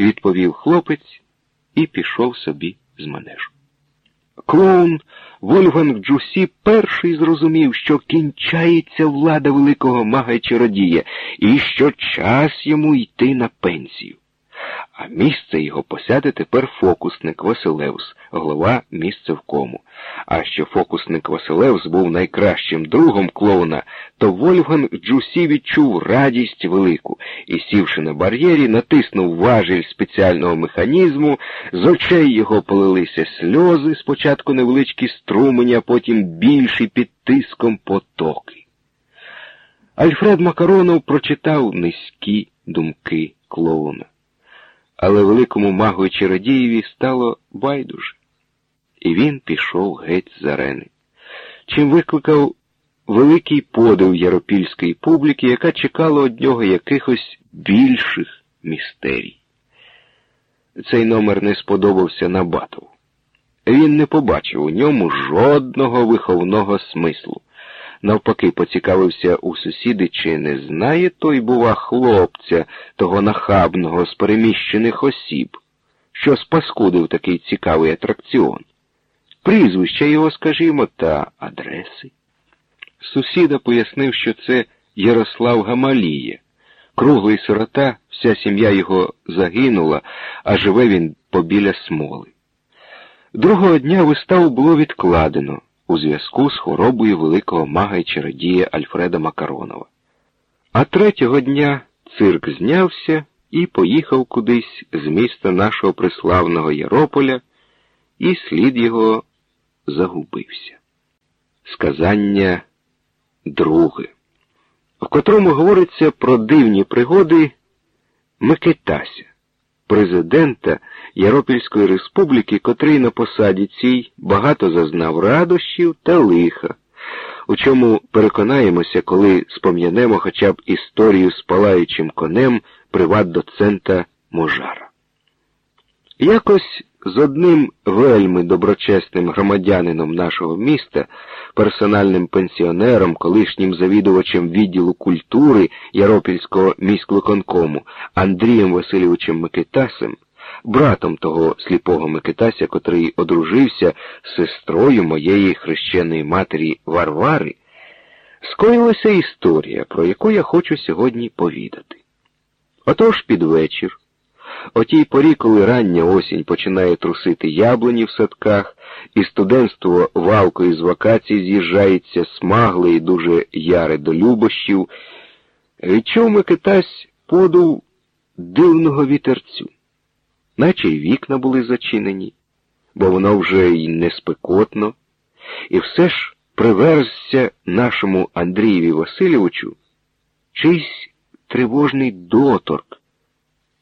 відповів хлопець і пішов собі з манежу. Клоун Вольфганг Джусі перший зрозумів, що кінчається влада великого мага чародія, і що час йому йти на пенсію а місце його посяде тепер фокусник Василевс, голова місцевкому. А що фокусник Василевс був найкращим другом клоуна, то Вольфган Джусі відчув радість велику і, сівши на бар'єрі, натиснув важіль спеціального механізму, з очей його полилися сльози, спочатку невеличкі струмені, а потім більші під тиском потоки. Альфред Макаронов прочитав низькі думки клоуна але великому магу і чародієві стало байдуже, і він пішов геть з арени, чим викликав великий подив яропільської публіки, яка чекала від нього якихось більших містерій. Цей номер не сподобався Набатову. Він не побачив у ньому жодного виховного смислу навпаки, поцікавився у сусіди, чи не знає той, бува, хлопця, того нахабного з переміщених осіб, що спаскудив такий цікавий атракціон. Прізвища його, скажімо, та адреси. Сусіда пояснив, що це Ярослав Гамалія. Круглий сирота, вся сім'я його загинула, а живе він побіля смоли. Другого дня виставу було відкладено у зв'язку з хворобою великого мага і чародія Альфреда Макаронова. А третього дня цирк знявся і поїхав кудись з міста нашого приславного Ярополя, і слід його загубився. Сказання друге, в котрому говориться про дивні пригоди Микитася президента Яропільської республіки, котрий на посаді цій багато зазнав радощів та лиха, у чому переконаємося, коли спом'янемо хоча б історію з палаючим конем приват-доцента Можара. Якось з одним вельми доброчесним громадянином нашого міста, персональним пенсіонером, колишнім завідувачем відділу культури Яропільського міськвиконкому Андрієм Васильовичем Микитасем, братом того сліпого Микитася, котрий одружився з сестрою моєї хрещеної матері Варвари, скоїлася історія, про яку я хочу сьогодні повідати. Отож під вечір. О тій порі, коли рання осінь починає трусити яблуні в садках, і студентство валкою з вакацій з'їжджається смагле і дуже яре до любощів, відчув Микитась подув дивного вітерцю, наче й вікна були зачинені, бо воно вже й не спекотно, і все ж приверзся нашому Андрієві Васильовичу чийсь тривожний доторк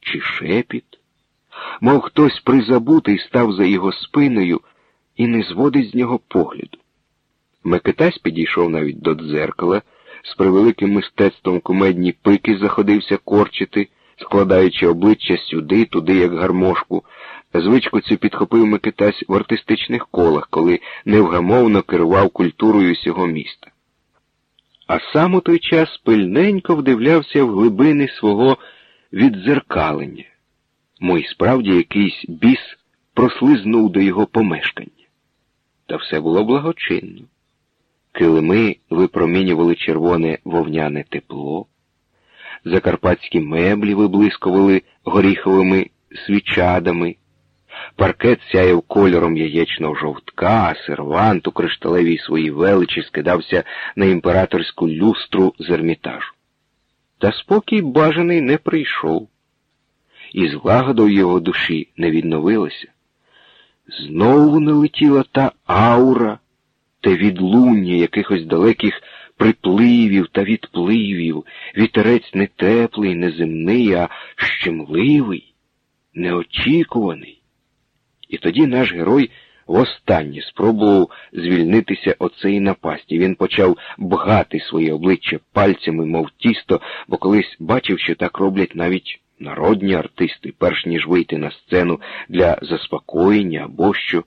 чи шепіт, мов хтось призабутий став за його спиною і не зводить з нього погляду. Микитась підійшов навіть до дзеркала, з превеликим мистецтвом кумедні пики заходився корчити, складаючи обличчя сюди, туди, як гармошку. Звичку цю підхопив Микитась в артистичних колах, коли невгамовно керував культурою сього міста. А сам у той час пильненько вдивлявся в глибини свого віддзеркалення. Мой справді якийсь біс прослизнув до його помешкання. Та все було благочинно. Килими випромінювали червоне вовняне тепло, закарпатські меблі виблискували горіховими свічадами, паркет сяяв кольором яєчного жовтка, а сервант у кришталевій своїй величі скидався на імператорську люстру з ермітажу. Та спокій бажаний не прийшов, і злагода в його душі не відновилася. Знову налетіла та аура, те відлуння якихось далеких припливів та відпливів, вітерець не теплий, не земний, а щемливий, неочікуваний. І тоді наш герой востаннє спробував звільнитися оцеї напасті. Він почав бгати своє обличчя пальцями, мов тісто, бо колись бачив, що так роблять навіть народні артисти, перш ніж вийти на сцену для заспокоєння або що.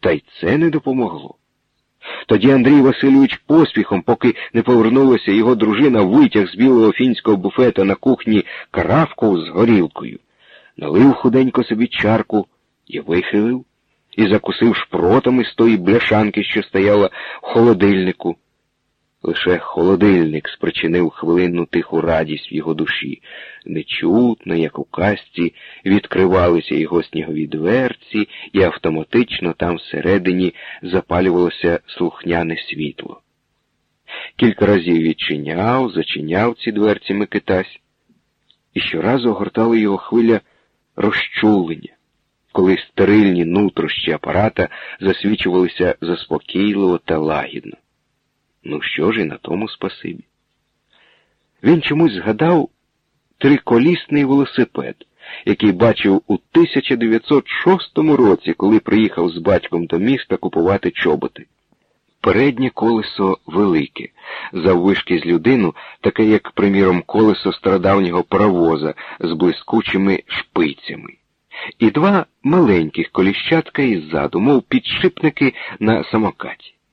Та й це не допомогло. Тоді Андрій Васильович поспіхом, поки не повернулася його дружина, витяг з білого фінського буфета на кухні каравку з горілкою. налив худенько собі чарку і вихилив, і закусив шпротами з тої бляшанки, що стояла в холодильнику. Лише холодильник спричинив хвилинну тиху радість в його душі. Нечутно, як у касті, відкривалися його снігові дверці, і автоматично там всередині запалювалося слухняне світло. Кілька разів відчиняв, зачиняв ці дверці Микитась, і щоразу огортала його хвиля розчулення, коли стерильні нутрощі апарата засвічувалися заспокійливо та лагідно. Ну що ж і на тому спасибі. Він чомусь згадав триколісний велосипед, який бачив у 1906 році, коли приїхав з батьком до міста купувати чоботи. Переднє колесо велике, заввишки з людину, таке, як, приміром, колесо стародавнього паровоза з блискучими шпицями, і два маленьких коліщатка іззаду, мов підшипники на самокаті.